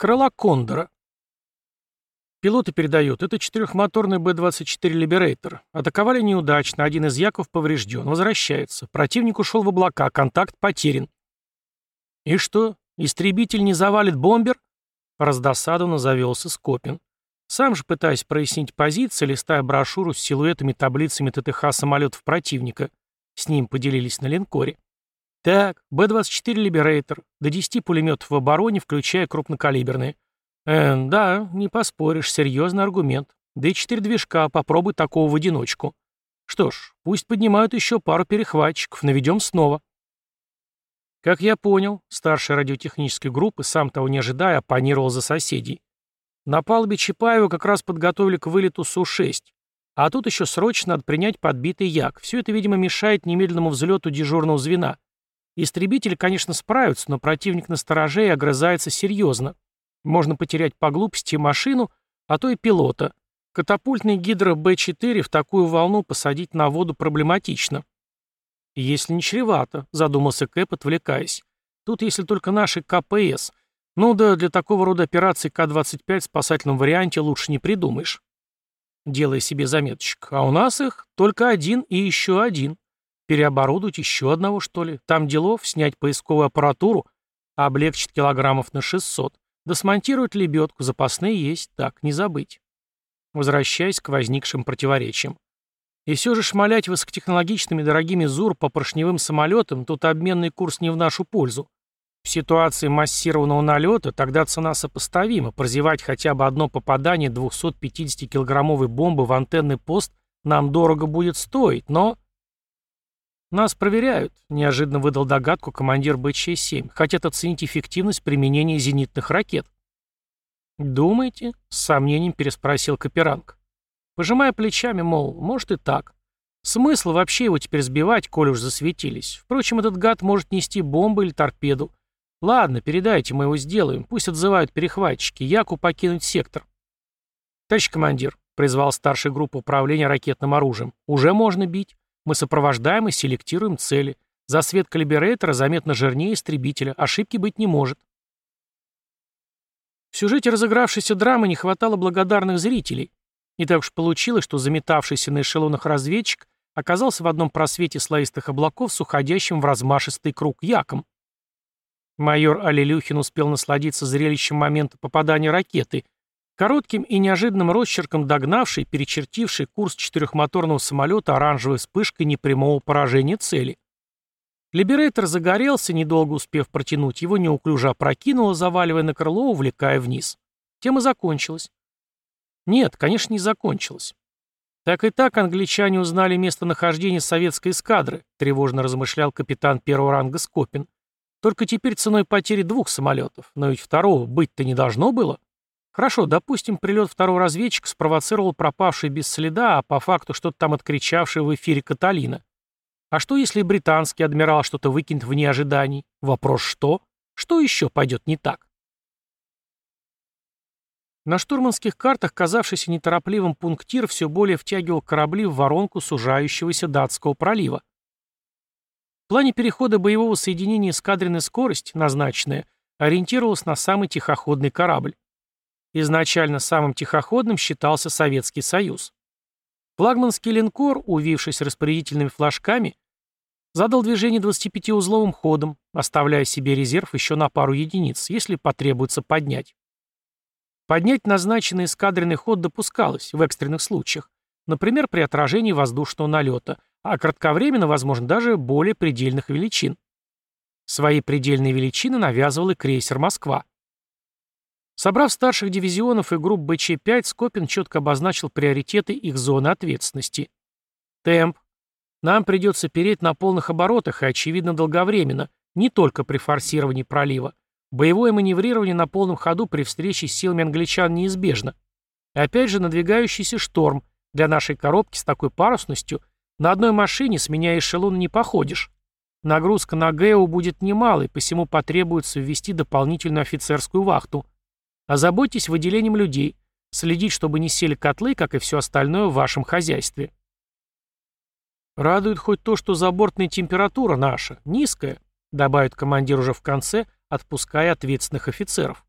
крыла Кондора. Пилоты передают, это четырехмоторный Б-24 Liberator. Атаковали неудачно, один из яков поврежден, возвращается. Противник ушел в облака, контакт потерян. И что, истребитель не завалит бомбер? Раздосадованно завелся Скопин. Сам же пытаясь прояснить позиции, листая брошюру с силуэтами таблицами ТТХ самолетов противника. С ним поделились на линкоре. Так, Б-24 Liberator, до 10 пулеметов в обороне, включая крупнокалиберные. Э, да, не поспоришь, серьезный аргумент. Да и четыре движка, попробуй такого в одиночку. Что ж, пусть поднимают еще пару перехватчиков, наведем снова. Как я понял, старший радиотехнической группы, сам того не ожидая, оппонировал за соседей. На палубе Чапаева как раз подготовили к вылету Су-6. А тут еще срочно надо принять подбитый як. Все это, видимо, мешает немедленному взлету дежурного звена. Истребители, конечно, справятся, но противник на стороже и огрызается серьезно. Можно потерять по глупости машину, а то и пилота. Катапультный гидро Б-4 в такую волну посадить на воду проблематично. Если не чревато, задумался Кэп, отвлекаясь. Тут если только наши КПС. Ну да, для такого рода операций К-25 в спасательном варианте лучше не придумаешь. Делая себе заметочек. А у нас их только один и еще один. Переоборудовать еще одного, что ли? Там делов, снять поисковую аппаратуру, облегчить килограммов на 600. Досмонтировать лебедку, запасные есть, так, не забыть. Возвращаясь к возникшим противоречиям. И все же шмалять высокотехнологичными дорогими ЗУР по поршневым самолетам, тут обменный курс не в нашу пользу. В ситуации массированного налета тогда цена сопоставима. Прозевать хотя бы одно попадание 250-килограммовой бомбы в антенный пост нам дорого будет стоить, но... «Нас проверяют», — неожиданно выдал догадку командир БЧ-7. «Хотят оценить эффективность применения зенитных ракет». «Думаете?» — с сомнением переспросил Каперанг. Пожимая плечами, мол, может и так. Смысл вообще его теперь сбивать, коль уж засветились. Впрочем, этот гад может нести бомбу или торпеду. Ладно, передайте, мы его сделаем. Пусть отзывают перехватчики. Яку покинуть сектор. Товарищ командир, призвал старший группу управления ракетным оружием. Уже можно бить. Мы сопровождаем и селектируем цели. Засвет калибрейтера заметно жирнее истребителя. Ошибки быть не может. В сюжете разыгравшейся драмы не хватало благодарных зрителей. И так уж получилось, что заметавшийся на эшелонах разведчик оказался в одном просвете слоистых облаков с уходящим в размашистый круг яком. Майор Алилюхин успел насладиться зрелищем момента попадания ракеты, коротким и неожиданным росчерком догнавший, перечертивший курс четырехмоторного самолета оранжевой вспышкой непрямого поражения цели. Либерейтор загорелся, недолго успев протянуть, его неуклюже опрокинуло, заваливая на крыло, увлекая вниз. Тема закончилась. Нет, конечно, не закончилась. Так и так англичане узнали местонахождение советской эскадры, тревожно размышлял капитан первого ранга Скопин. Только теперь ценой потери двух самолетов. Но ведь второго быть-то не должно было. Хорошо, допустим, прилет второго разведчика спровоцировал пропавший без следа, а по факту что-то там откричавший в эфире Каталина. А что, если британский адмирал что-то выкинет вне ожиданий? Вопрос что? Что еще пойдет не так? На штурманских картах казавшийся неторопливым пунктир все более втягивал корабли в воронку сужающегося датского пролива. В плане перехода боевого соединения эскадренная скорость, назначенная, ориентировалась на самый тихоходный корабль. Изначально самым тихоходным считался Советский Союз. Флагманский линкор, увившись распорядительными флажками, задал движение 25-узловым ходом, оставляя себе резерв еще на пару единиц, если потребуется поднять. Поднять назначенный эскадренный ход допускалось в экстренных случаях, например, при отражении воздушного налета, а кратковременно, возможно, даже более предельных величин. Свои предельные величины навязывал и крейсер «Москва». Собрав старших дивизионов и групп БЧ-5, Скопин четко обозначил приоритеты их зоны ответственности. Темп. Нам придется переть на полных оборотах и, очевидно, долговременно, не только при форсировании пролива. Боевое маневрирование на полном ходу при встрече с силами англичан неизбежно. И опять же надвигающийся шторм. Для нашей коробки с такой парусностью на одной машине, сменяя эшелон, не походишь. Нагрузка на ГЭО будет немалой, посему потребуется ввести дополнительную офицерскую вахту. Озаботьтесь выделением людей. Следить, чтобы не сели котлы, как и все остальное в вашем хозяйстве. Радует хоть то, что забортная температура наша, низкая, добавит командир уже в конце, отпуская ответственных офицеров.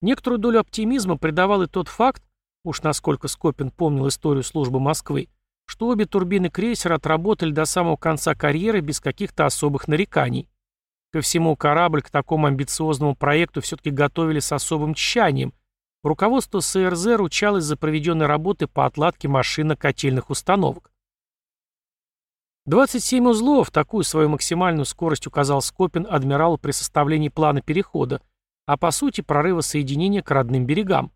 Некоторую долю оптимизма придавал и тот факт, уж насколько Скопин помнил историю службы Москвы, что обе турбины крейсера отработали до самого конца карьеры без каких-то особых нареканий. Ко всему, корабль к такому амбициозному проекту все-таки готовили с особым тщанием. Руководство СРЗ ручалось за проведенные работы по отладке машинно-котельных установок. 27 узлов, такую свою максимальную скорость указал Скопин адмиралу при составлении плана перехода, а по сути прорыва соединения к родным берегам.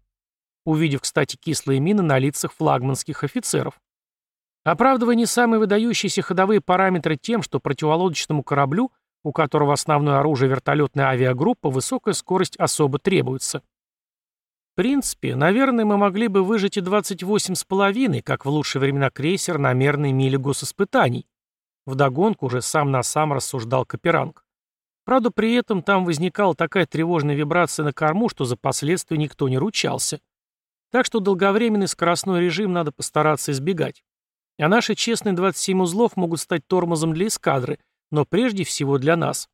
Увидев, кстати, кислые мины на лицах флагманских офицеров. Оправдывая не самые выдающиеся ходовые параметры тем, что противолодочному кораблю, у которого основное оружие вертолетная авиагруппа, высокая скорость особо требуется. В принципе, наверное, мы могли бы выжить и 28,5, как в лучшие времена крейсер на мерной миле госиспытаний. Вдогонку уже сам на сам рассуждал Каперанг. Правда, при этом там возникала такая тревожная вибрация на корму, что за последствия никто не ручался. Так что долговременный скоростной режим надо постараться избегать. А наши честные 27 узлов могут стать тормозом для эскадры, но прежде всего для нас.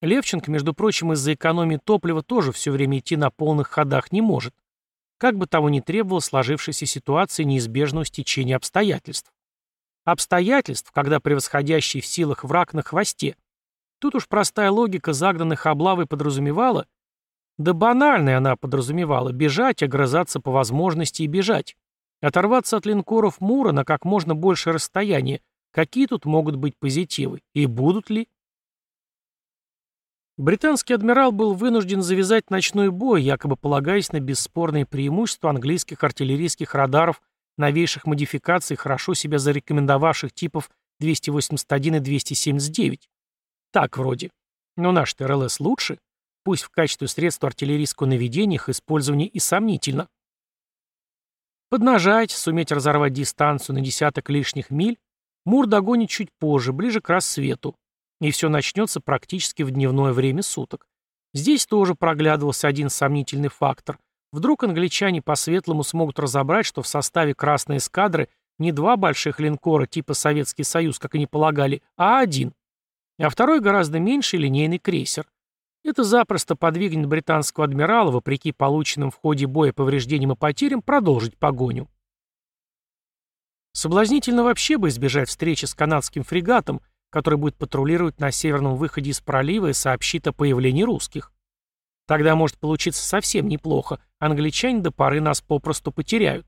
Левченко, между прочим, из-за экономии топлива тоже все время идти на полных ходах не может. Как бы того ни требовало сложившейся ситуации неизбежного стечения обстоятельств. Обстоятельств, когда превосходящий в силах враг на хвосте. Тут уж простая логика загнанных облавой подразумевала, да банальная она подразумевала, бежать, огрызаться по возможности и бежать. Оторваться от линкоров Мура на как можно большее расстояние. Какие тут могут быть позитивы? И будут ли? Британский адмирал был вынужден завязать ночной бой, якобы полагаясь на бесспорные преимущества английских артиллерийских радаров новейших модификаций, хорошо себя зарекомендовавших типов 281 и 279. Так вроде. Но наш ТРЛС лучше. Пусть в качестве средства артиллерийского наведения их использование и сомнительно. Поднажать, суметь разорвать дистанцию на десяток лишних миль, Мур догонит чуть позже, ближе к рассвету. И все начнется практически в дневное время суток. Здесь тоже проглядывался один сомнительный фактор. Вдруг англичане по-светлому смогут разобрать, что в составе Красной эскадры не два больших линкора типа Советский Союз, как они полагали, а один. А второй гораздо меньший линейный крейсер. Это запросто подвигнет британского адмирала, вопреки полученным в ходе боя повреждениям и потерям, продолжить погоню. Соблазнительно вообще бы избежать встречи с канадским фрегатом, который будет патрулировать на северном выходе из пролива и сообщит о появлении русских. Тогда может получиться совсем неплохо. Англичане до поры нас попросту потеряют.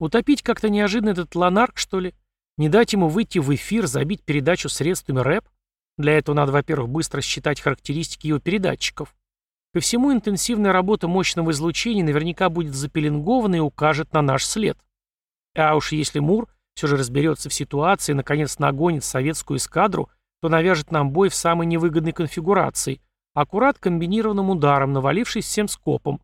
Утопить как-то неожиданно этот ланарк, что ли? Не дать ему выйти в эфир, забить передачу средствами рэп? Для этого надо, во-первых, быстро считать характеристики его передатчиков. Ко всему, интенсивная работа мощного излучения наверняка будет запеленгована и укажет на наш след. А уж если Мур все же разберется в ситуации и, наконец, нагонит советскую эскадру, то навяжет нам бой в самой невыгодной конфигурации – аккурат комбинированным ударом, навалившись всем скопом.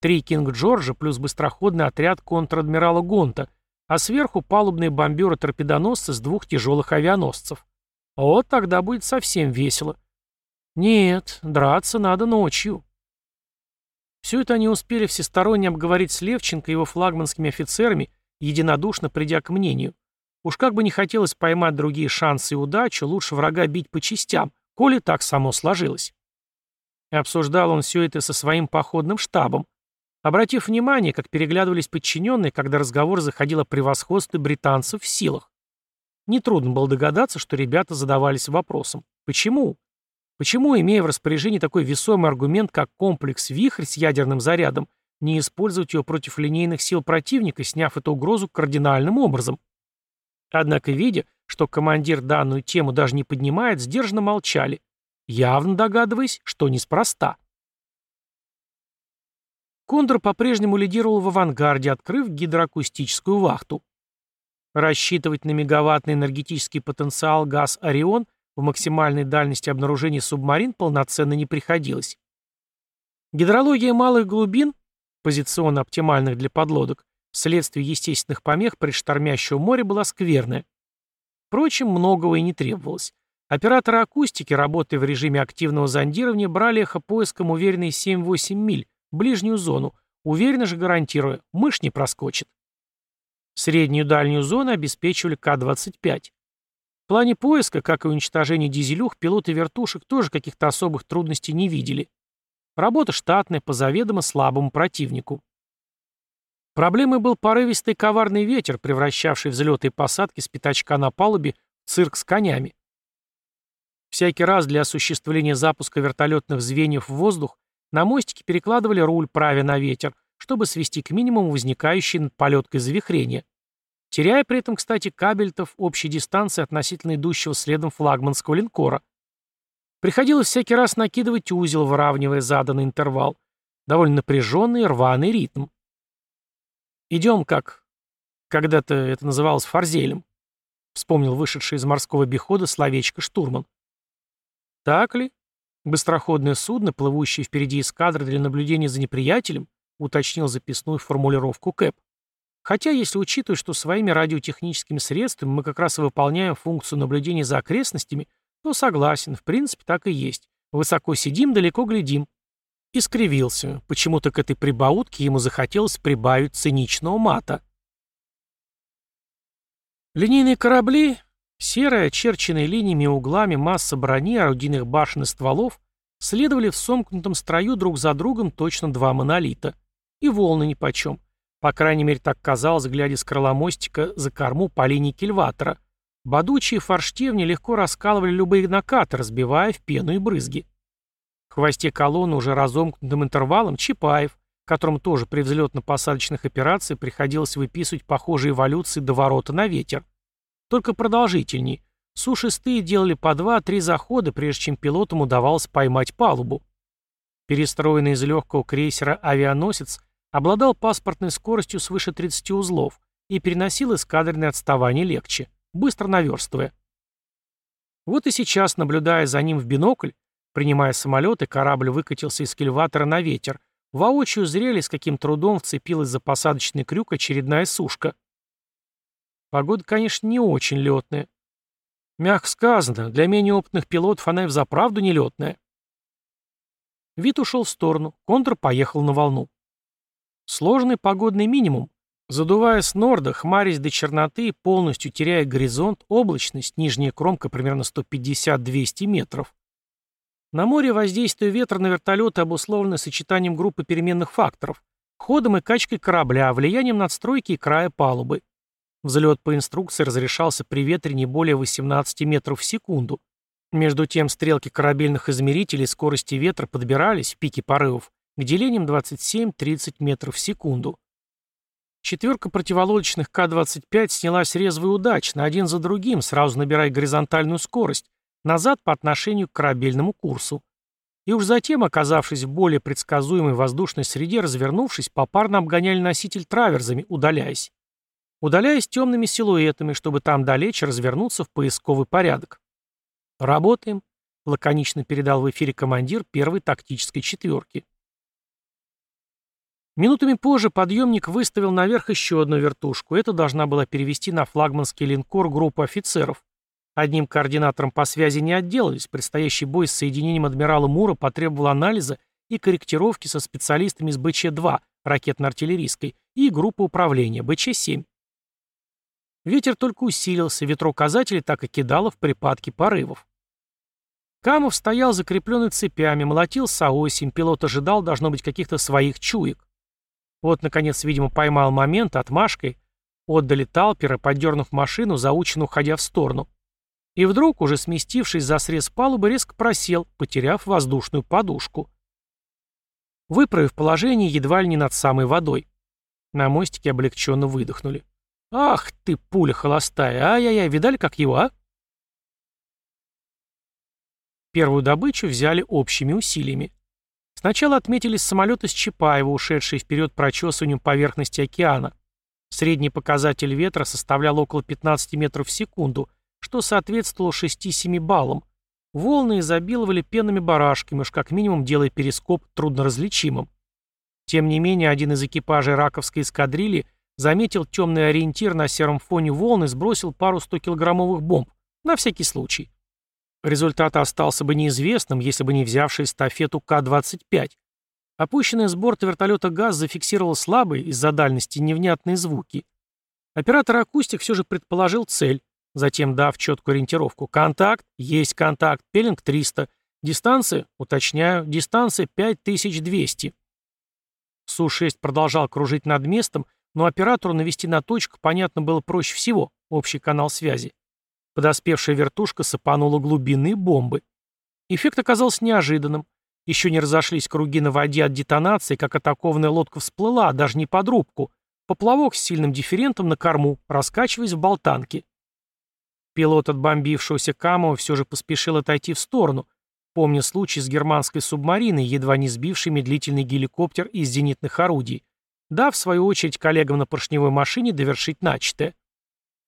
Три Кинг-Джорджа плюс быстроходный отряд контр-адмирала Гонта, а сверху палубные бомберы-торпедоносцы с двух тяжелых авианосцев. Вот тогда будет совсем весело. Нет, драться надо ночью. Все это они успели всесторонне обговорить с Левченко и его флагманскими офицерами, единодушно придя к мнению. Уж как бы не хотелось поймать другие шансы и удачу, лучше врага бить по частям, коли так само сложилось. И обсуждал он все это со своим походным штабом, обратив внимание, как переглядывались подчиненные, когда разговор заходил о превосходстве британцев в силах. Нетрудно было догадаться, что ребята задавались вопросом «Почему?». Почему, имея в распоряжении такой весомый аргумент, как комплекс «Вихрь» с ядерным зарядом, не использовать его против линейных сил противника, сняв эту угрозу кардинальным образом? Однако, видя, что командир данную тему даже не поднимает, сдержанно молчали, явно догадываясь, что неспроста. Кондор по-прежнему лидировал в авангарде, открыв гидроакустическую вахту. Рассчитывать на мегаваттный энергетический потенциал газ «Орион» в максимальной дальности обнаружения субмарин полноценно не приходилось. Гидрология малых глубин, позиционно оптимальных для подлодок, вследствие естественных помех предштормящего моря была скверная. Впрочем, многого и не требовалось. Операторы акустики, работая в режиме активного зондирования, брали эхо поиском уверенные 7-8 миль, ближнюю зону, уверенно же гарантируя, мышь не проскочит. Среднюю дальнюю зону обеспечивали К-25. В плане поиска, как и уничтожения дизелюх, пилоты вертушек тоже каких-то особых трудностей не видели. Работа штатная по заведомо слабому противнику. Проблемой был порывистый коварный ветер, превращавший взлеты и посадки с пятачка на палубе в цирк с конями. Всякий раз для осуществления запуска вертолетных звеньев в воздух на мостике перекладывали руль, правя на ветер, чтобы свести к минимуму возникающие над полеткой завихрения. Теряя при этом, кстати, кабельтов общей дистанции относительно идущего следом флагманского линкора. Приходилось всякий раз накидывать узел, выравнивая заданный интервал. Довольно напряженный рваный ритм. «Идем как...» Когда-то это называлось форзелем. Вспомнил вышедший из морского обихода словечко штурман. «Так ли? Быстроходное судно, плывущее впереди эскадры для наблюдения за неприятелем?» уточнил записную формулировку Кэп. Хотя, если учитывать, что своими радиотехническими средствами мы как раз и выполняем функцию наблюдения за окрестностями, то согласен, в принципе, так и есть. Высоко сидим, далеко глядим. И скривился. Почему-то к этой прибаутке ему захотелось прибавить циничного мата. Линейные корабли, серые, очерченные линиями и углами масса брони, орудийных башен и стволов, следовали в сомкнутом строю друг за другом точно два монолита. И волны нипочем. По крайней мере, так казалось, глядя с крыла мостика за корму по линии кильватора. Бодучие форштевни легко раскалывали любые накаты, разбивая в пену и брызги. В хвосте колонны уже разомкнутым интервалом Чапаев, которому тоже при взлетно-посадочных операциях приходилось выписывать похожие эволюции до ворота на ветер. Только продолжительней. Сушистые делали по два-три захода, прежде чем пилотам удавалось поймать палубу. Перестроенный из легкого крейсера авианосец обладал паспортной скоростью свыше 30 узлов и переносил эскадренное отставание легче быстро наверстывая. Вот и сейчас, наблюдая за ним в бинокль, принимая самолет, и корабль выкатился из кильватора на ветер, воочию зрели, с каким трудом вцепилась за посадочный крюк очередная сушка. Погода, конечно, не очень летная. Мягко сказано, для менее опытных пилотов она и взаправду не летная. Вид ушел в сторону, контр поехал на волну. Сложный погодный минимум, Задувая с норда, хмарясь до черноты, полностью теряя горизонт, облачность, нижняя кромка примерно 150-200 метров. На море воздействие ветра на вертолеты обусловлено сочетанием группы переменных факторов, ходом и качкой корабля, влиянием надстройки и края палубы. Взлет по инструкции разрешался при ветре не более 18 метров в секунду. Между тем стрелки корабельных измерителей скорости ветра подбирались в пике порывов к делениям 27-30 метров в секунду. Четверка противолодочных К-25 снялась резво и удачно, один за другим, сразу набирая горизонтальную скорость, назад по отношению к корабельному курсу. И уж затем, оказавшись в более предсказуемой воздушной среде, развернувшись, попарно обгоняли носитель траверзами, удаляясь. Удаляясь темными силуэтами, чтобы там далече развернуться в поисковый порядок. «Работаем», — лаконично передал в эфире командир первой тактической четверки. Минутами позже подъемник выставил наверх еще одну вертушку. Это должна была перевести на флагманский линкор группу офицеров. Одним координатором по связи не отделались. Предстоящий бой с соединением адмирала Мура потребовал анализа и корректировки со специалистами из БЧ-2, ракетно-артиллерийской, и группы управления, БЧ-7. Ветер только усилился, ветроуказатели так и кидало в припадки порывов. Камов стоял закрепленный цепями, молотил соосим, пилот ожидал, должно быть, каких-то своих чуек. Вот, наконец, видимо, поймал момент, отмашкой. Отдали талпера, поддернув машину, заученно уходя в сторону. И вдруг, уже сместившись за срез палубы, резко просел, потеряв воздушную подушку. Выправив положение едва ли не над самой водой. На мостике облегченно выдохнули. «Ах ты, пуля холостая! Ай-яй-яй, видали, как его, а?» Первую добычу взяли общими усилиями. Сначала отметились самолеты с Чапаева, ушедшие вперед прочесыванием поверхности океана. Средний показатель ветра составлял около 15 метров в секунду, что соответствовало 6-7 баллам. Волны изобиловали пенными барашками, уж как минимум делая перископ трудноразличимым. Тем не менее, один из экипажей раковской эскадрильи заметил темный ориентир на сером фоне волны и сбросил пару 100-килограммовых бомб, на всякий случай. Результат остался бы неизвестным, если бы не взявший эстафету К-25. Опущенный с борта вертолета газ зафиксировал слабые из-за дальности невнятные звуки. Оператор-акустик все же предположил цель, затем дав четкую ориентировку. Контакт, есть контакт, пеленг 300, Дистанция, уточняю, дистанция 5200. Су-6 продолжал кружить над местом, но оператору навести на точку, понятно, было проще всего, общий канал связи. Подоспевшая вертушка сыпанула глубинные бомбы. Эффект оказался неожиданным. Еще не разошлись круги на воде от детонации, как атакованная лодка всплыла, даже не под рубку. Поплавок с сильным дифферентом на корму, раскачиваясь в болтанке. Пилот от бомбившегося Камова все же поспешил отойти в сторону, помня случай с германской субмариной, едва не сбившей медлительный геликоптер из зенитных орудий, дав, в свою очередь, коллегам на поршневой машине довершить начатое.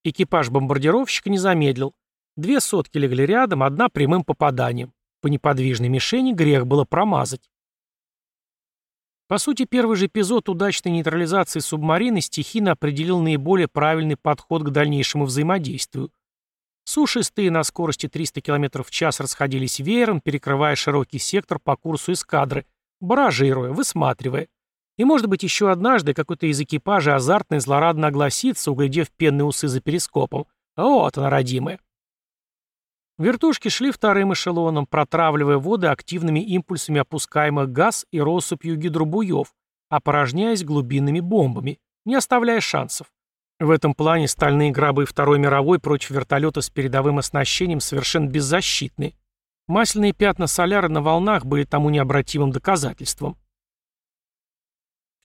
Экипаж бомбардировщика не замедлил. Две сотки легли рядом, одна прямым попаданием. По неподвижной мишени грех было промазать. По сути, первый же эпизод удачной нейтрализации субмарины стихийно определил наиболее правильный подход к дальнейшему взаимодействию. Су-6 на скорости 300 км в час расходились веером, перекрывая широкий сектор по курсу эскадры, баражируя, высматривая. И, может быть, еще однажды какой-то из экипажа азартно и злорадно огласится, углядев пенные усы за перископом. Вот она, родимая. Вертушки шли вторым эшелоном, протравливая воды активными импульсами опускаемых газ и россыпью гидробуев, опорожняясь глубинными бомбами, не оставляя шансов. В этом плане стальные гробы Второй мировой против вертолета с передовым оснащением совершенно беззащитны. Масляные пятна соляра на волнах были тому необратимым доказательством.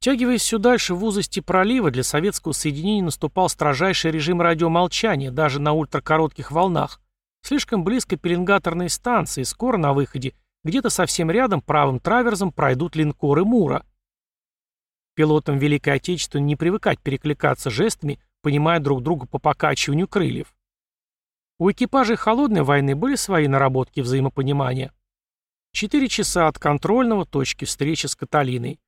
Втягиваясь все дальше в узости пролива, для советского соединения наступал строжайший режим радиомолчания даже на ультракоротких волнах. Слишком близко пеленгаторные станции, скоро на выходе, где-то совсем рядом правым траверзом пройдут линкоры Мура. Пилотам Великой Отечественной не привыкать перекликаться жестами, понимая друг друга по покачиванию крыльев. У экипажей холодной войны были свои наработки взаимопонимания. Четыре часа от контрольного точки встречи с Каталиной.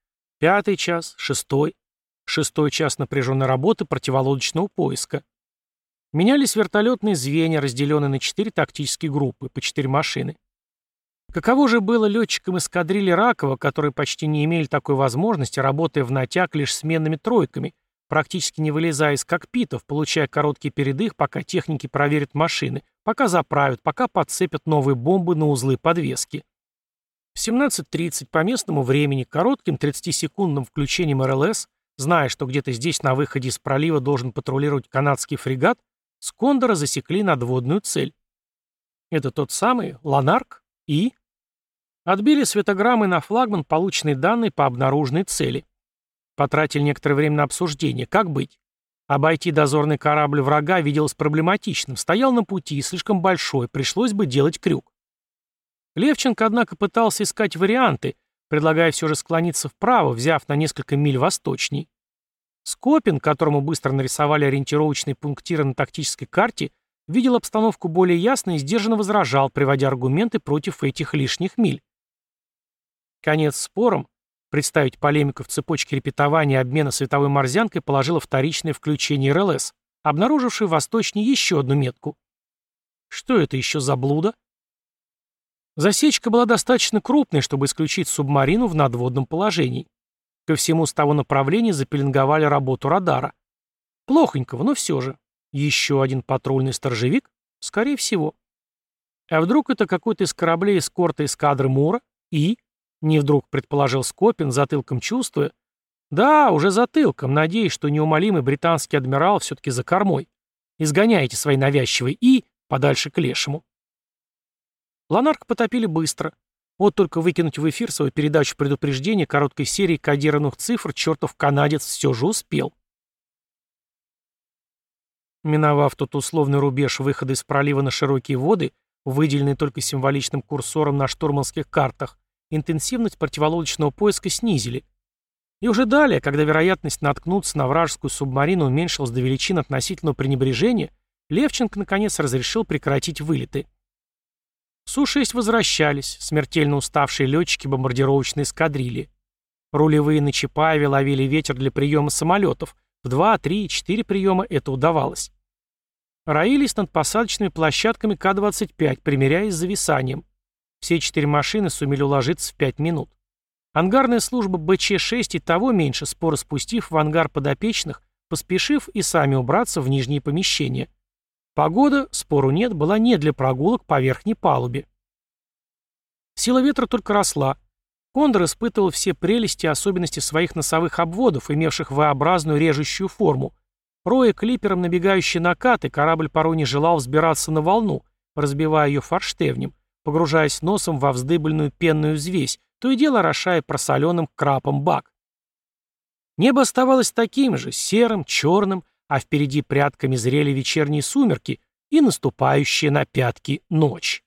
Пятый час, шестой. Шестой час напряженной работы противолодочного поиска. Менялись вертолетные звенья, разделенные на четыре тактические группы, по четыре машины. Каково же было летчикам эскадрильи Ракова, которые почти не имели такой возможности, работая в натяг лишь сменными тройками, практически не вылезая из кокпитов, получая короткий передых, пока техники проверят машины, пока заправят, пока подцепят новые бомбы на узлы подвески. В 17.30 по местному времени, коротким 30-секундным включением РЛС, зная, что где-то здесь на выходе из пролива должен патрулировать канадский фрегат, с засекли надводную цель. Это тот самый Ланарк и Отбили светограммы на флагман полученные данные по обнаруженной цели. Потратили некоторое время на обсуждение. Как быть? Обойти дозорный корабль врага виделось проблематичным. Стоял на пути, слишком большой, пришлось бы делать крюк. Левченко, однако, пытался искать варианты, предлагая все же склониться вправо, взяв на несколько миль восточней. Скопин, которому быстро нарисовали ориентировочные пунктиры на тактической карте, видел обстановку более ясно и сдержанно возражал, приводя аргументы против этих лишних миль. Конец спором, представить полемику в цепочке репетования обмена световой морзянкой положило вторичное включение РЛС, обнаружившее восточнее еще одну метку. Что это еще за блудо? Засечка была достаточно крупной, чтобы исключить субмарину в надводном положении. Ко всему с того направления запеленговали работу радара. Плохонького, но все же. Еще один патрульный сторожевик? Скорее всего. А вдруг это какой-то из кораблей эскорта эскадры Мура? И? Не вдруг предположил Скопин, затылком чувствуя. Да, уже затылком, надеясь, что неумолимый британский адмирал все-таки за кормой. Изгоняйте свои навязчивые и подальше к лешему. Ланарк потопили быстро. Вот только выкинуть в эфир свою передачу предупреждения короткой серии кодированных цифр чертов канадец все же успел. Миновав тот условный рубеж выхода из пролива на широкие воды, выделенный только символичным курсором на штурманских картах, интенсивность противолодочного поиска снизили. И уже далее, когда вероятность наткнуться на вражескую субмарину уменьшилась до величин относительного пренебрежения, Левченко наконец разрешил прекратить вылеты. Су-6 возвращались, смертельно уставшие летчики бомбардировочной эскадрильи. Рулевые на Чапаеве ловили ветер для приема самолетов. В 2, 3, 4 приема это удавалось. Роились над посадочными площадками К-25, примеряясь с зависанием. Все четыре машины сумели уложиться в пять минут. Ангарная служба БЧ-6 и того меньше, споро спустив в ангар подопечных, поспешив и сами убраться в нижние помещения. Погода, спору нет, была не для прогулок по верхней палубе. Сила ветра только росла. Кондор испытывал все прелести и особенности своих носовых обводов, имевших V-образную режущую форму. Роя клипером набегающий накат, и корабль порой не желал взбираться на волну, разбивая ее форштевнем, погружаясь носом во вздыбленную пенную взвесь, то и дело орошая просоленным крапом бак. Небо оставалось таким же, серым, черным, а впереди прядками зрели вечерние сумерки и наступающая на пятки ночь.